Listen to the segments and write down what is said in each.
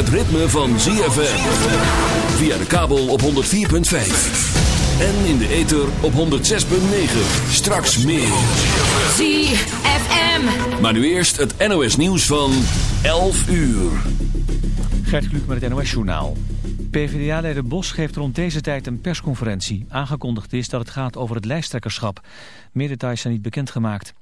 Het ritme van ZFM. Via de kabel op 104.5. En in de ether op 106.9. Straks meer. ZFM. Maar nu eerst het NOS nieuws van 11 uur. Gert Kluk met het NOS journaal. PvdA-leider Bos geeft rond deze tijd een persconferentie. Aangekondigd is dat het gaat over het lijsttrekkerschap. Meer details zijn niet bekendgemaakt.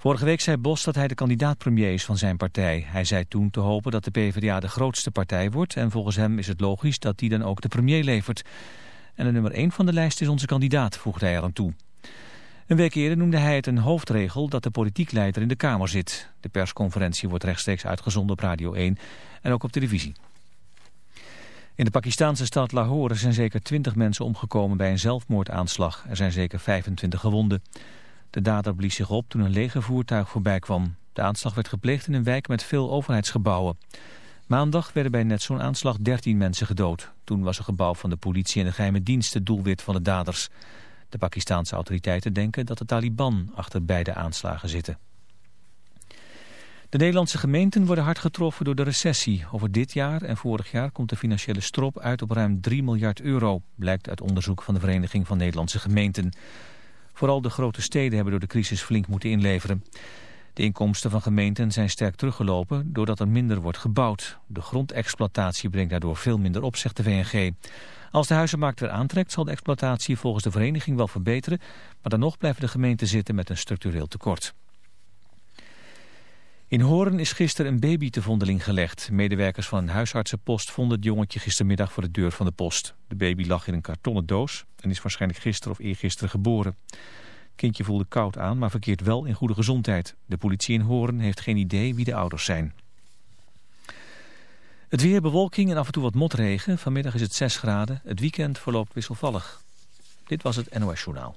Vorige week zei Bos dat hij de kandidaat-premier is van zijn partij. Hij zei toen te hopen dat de PvdA de grootste partij wordt... en volgens hem is het logisch dat die dan ook de premier levert. En de nummer 1 van de lijst is onze kandidaat, voegde hij eraan toe. Een week eerder noemde hij het een hoofdregel dat de politiek leider in de Kamer zit. De persconferentie wordt rechtstreeks uitgezonden op Radio 1 en ook op televisie. In de Pakistanse stad Lahore zijn zeker 20 mensen omgekomen bij een zelfmoordaanslag. Er zijn zeker 25 gewonden. De dader blies zich op toen een legervoertuig voorbij kwam. De aanslag werd gepleegd in een wijk met veel overheidsgebouwen. Maandag werden bij net zo'n aanslag 13 mensen gedood. Toen was een gebouw van de politie en de geheime dienst het doelwit van de daders. De Pakistanse autoriteiten denken dat de Taliban achter beide aanslagen zitten. De Nederlandse gemeenten worden hard getroffen door de recessie. Over dit jaar en vorig jaar komt de financiële strop uit op ruim 3 miljard euro, blijkt uit onderzoek van de Vereniging van Nederlandse Gemeenten. Vooral de grote steden hebben door de crisis flink moeten inleveren. De inkomsten van gemeenten zijn sterk teruggelopen doordat er minder wordt gebouwd. De grondexploitatie brengt daardoor veel minder op, zegt de VNG. Als de huizenmarkt weer aantrekt zal de exploitatie volgens de vereniging wel verbeteren, maar dan nog blijven de gemeenten zitten met een structureel tekort. In Hoorn is gisteren een baby te vondeling gelegd. Medewerkers van een huisartsenpost vonden het jongetje gistermiddag voor de deur van de post. De baby lag in een kartonnen doos en is waarschijnlijk gisteren of eergisteren geboren. Het kindje voelde koud aan, maar verkeert wel in goede gezondheid. De politie in Hoorn heeft geen idee wie de ouders zijn. Het weer bewolking en af en toe wat motregen. Vanmiddag is het 6 graden. Het weekend verloopt wisselvallig. Dit was het NOS Journaal.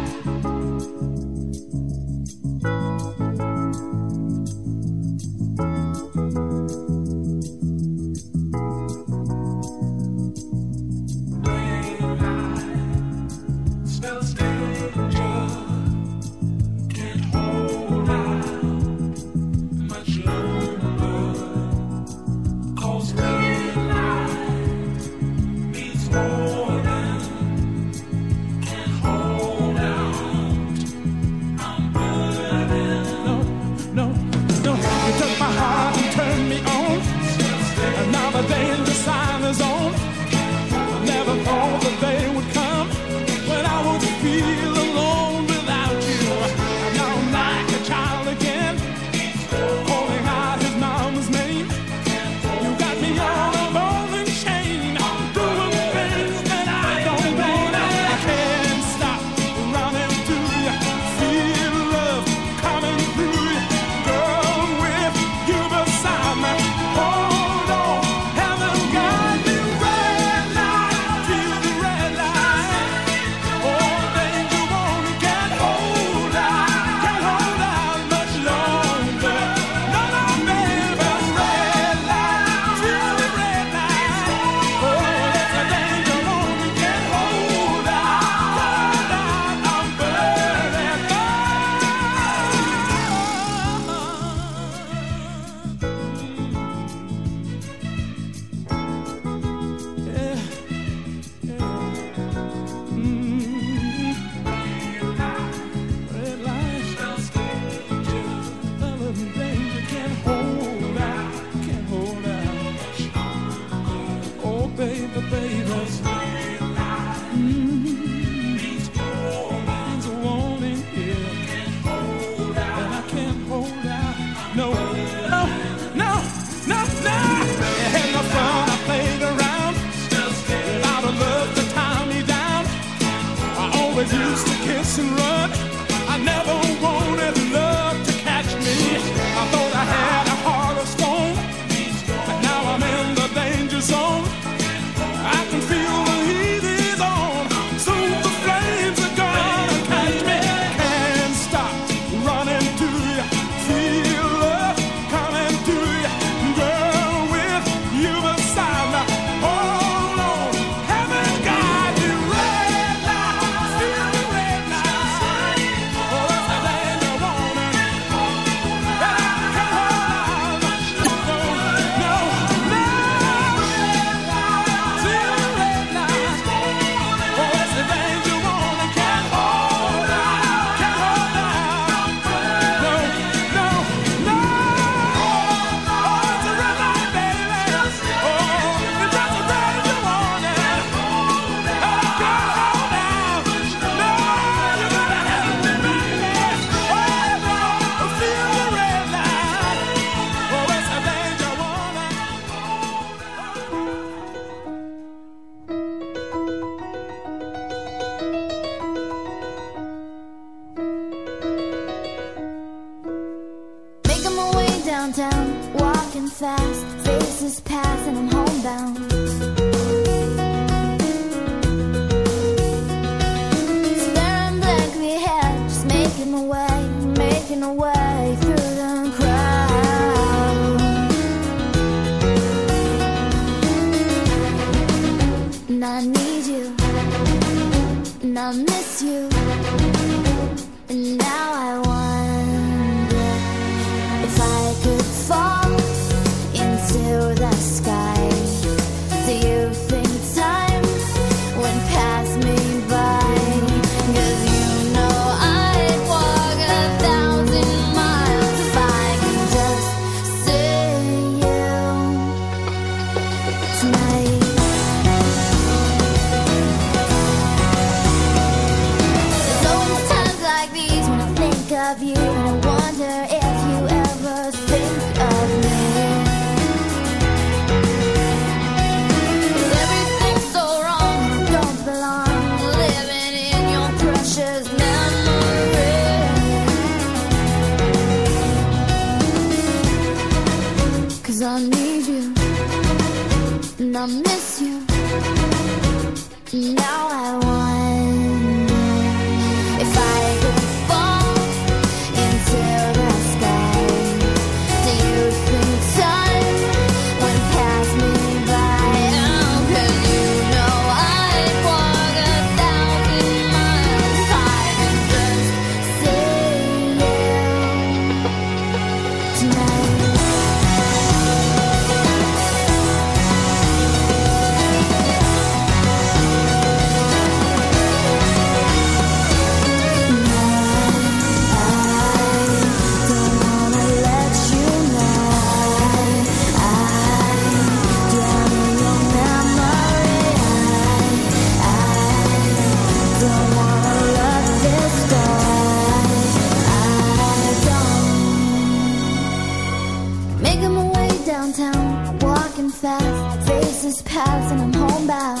paths and I'm homebound.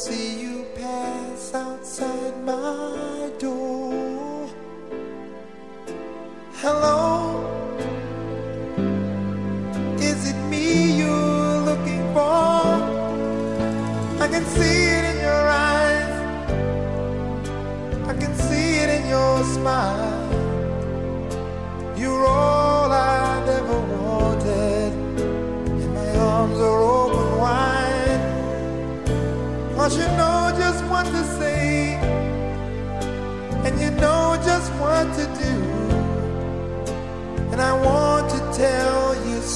see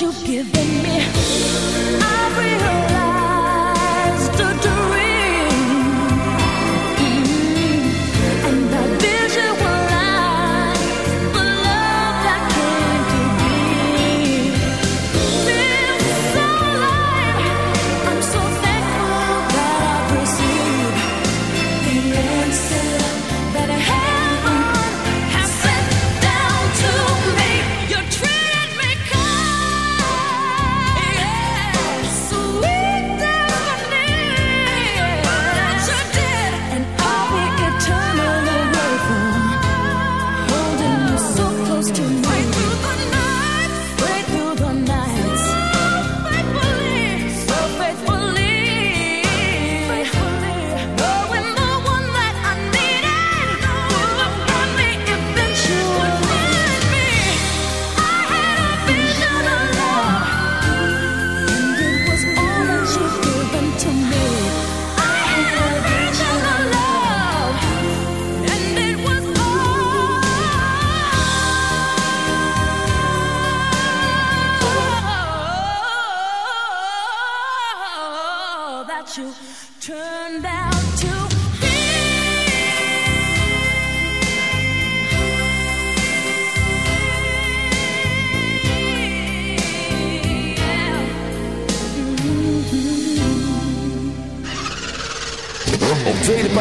you've given me. I've.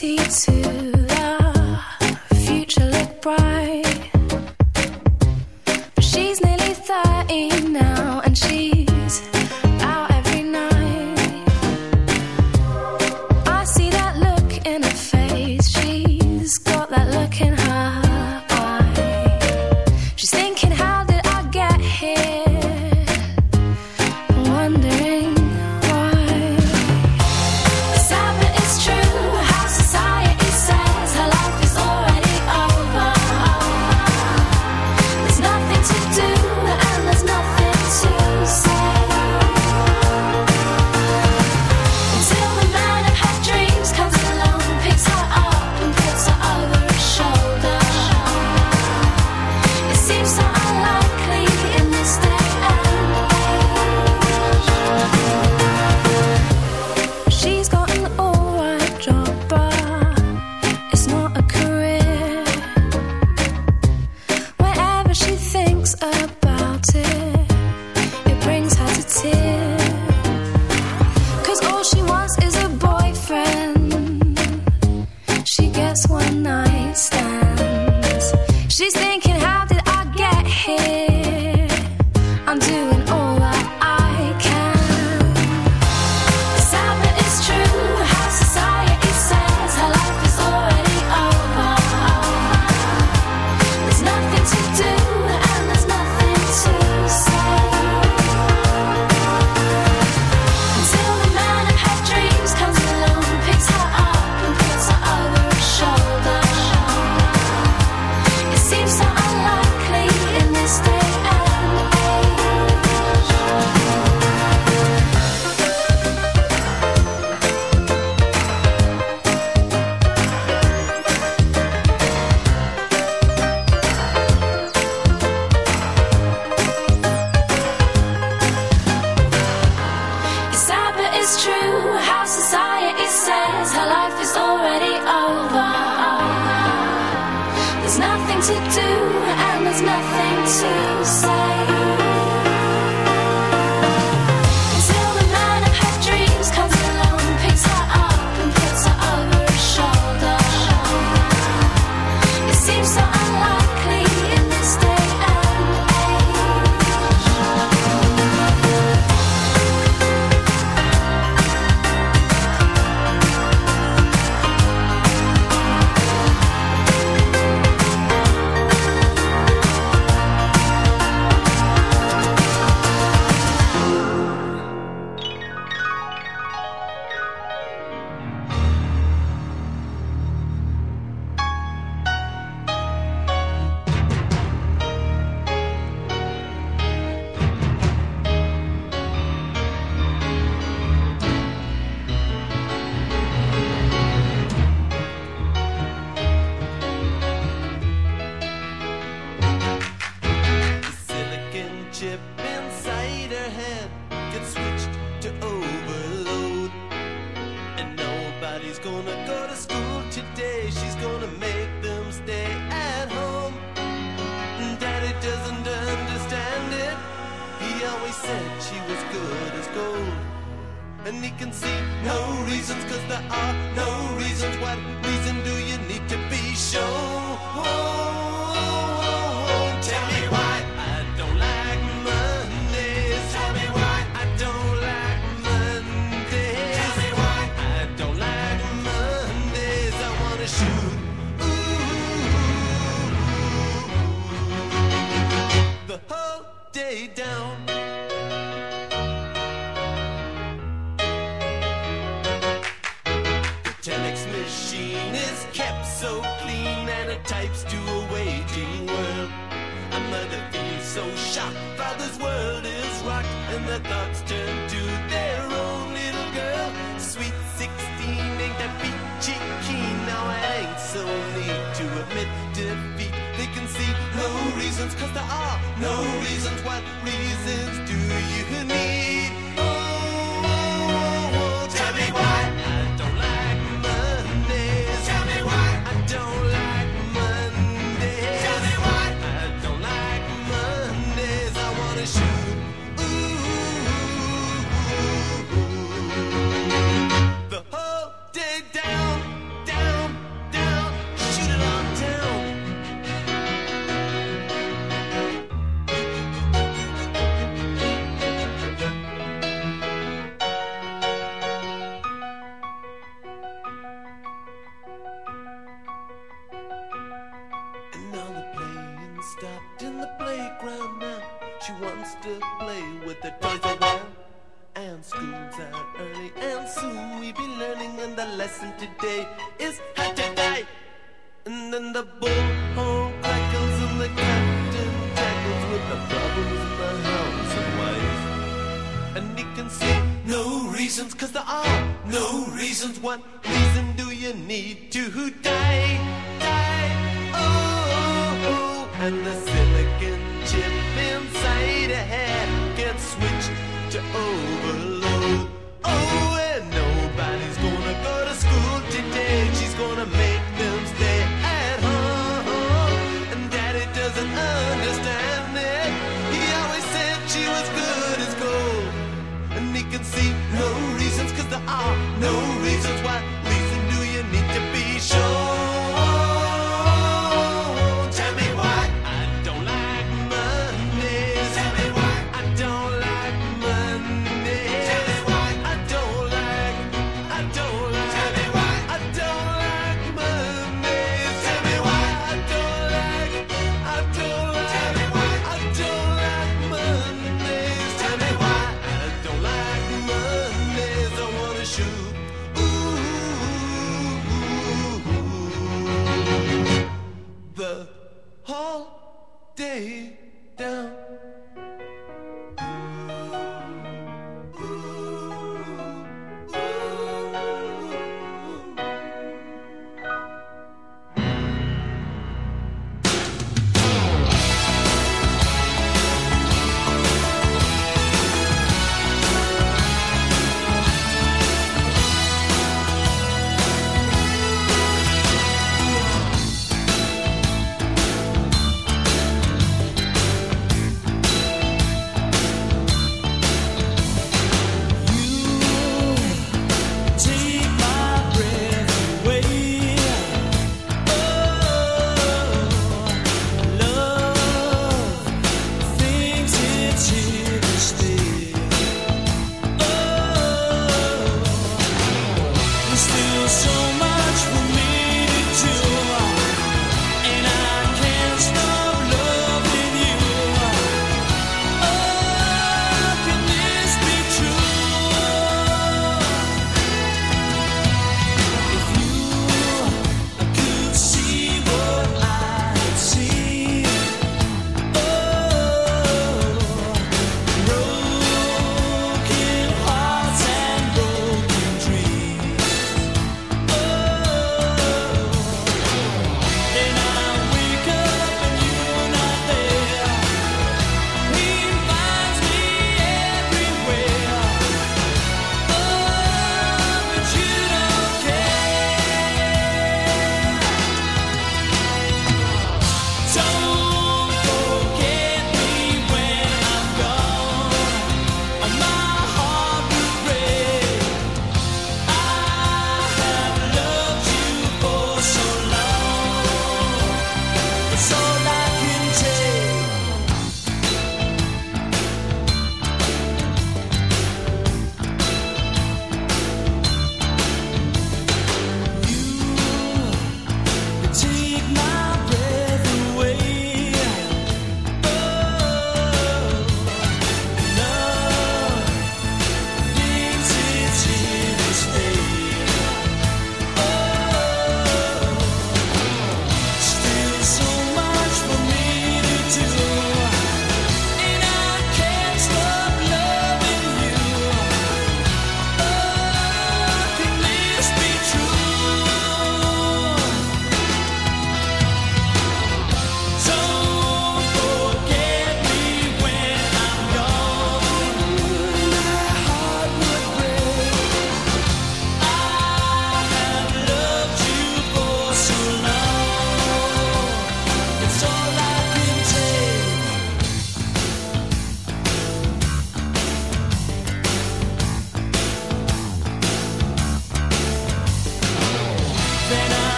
Was 22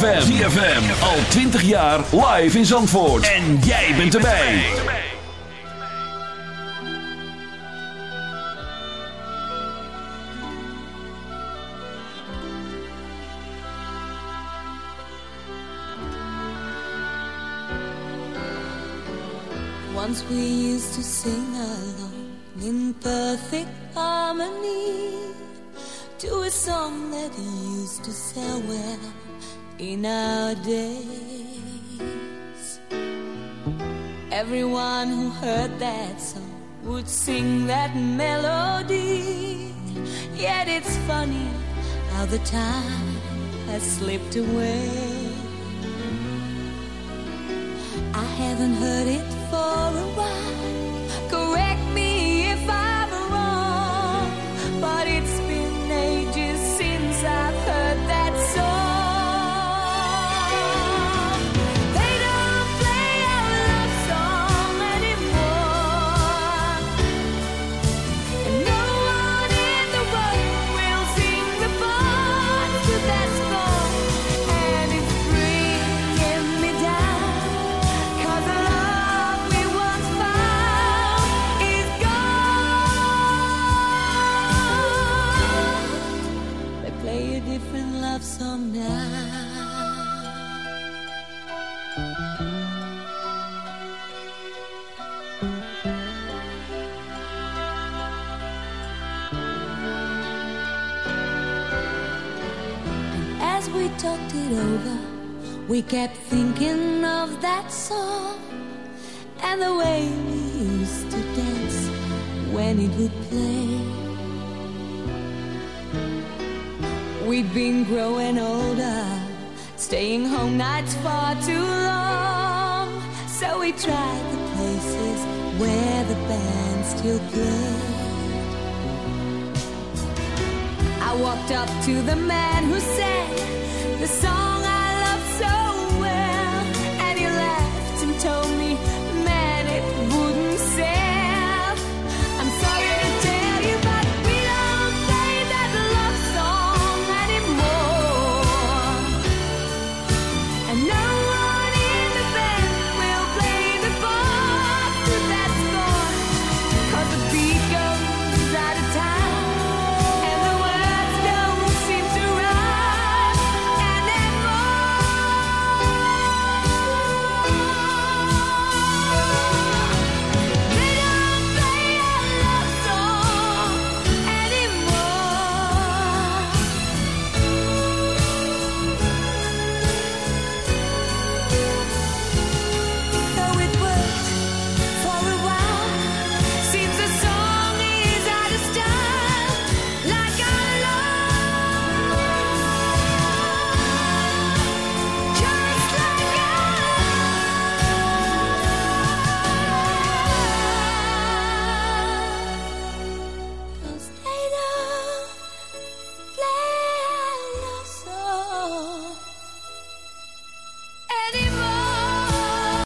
ZFM. ZFM. Al 20 jaar live in Zandvoort. En jij bent erbij. Once we used to sing along in perfect harmony to a song that used to sell well in our days. Everyone who heard that song would sing that melody. Yet it's funny how the time has slipped away. I haven't heard it for a while. Correct As we talked it over, we kept thinking of that song and the way we used to dance when it would play. We'd been growing older, staying home nights far too long. So we tried the places where the band still played. I walked up to the man who sang the song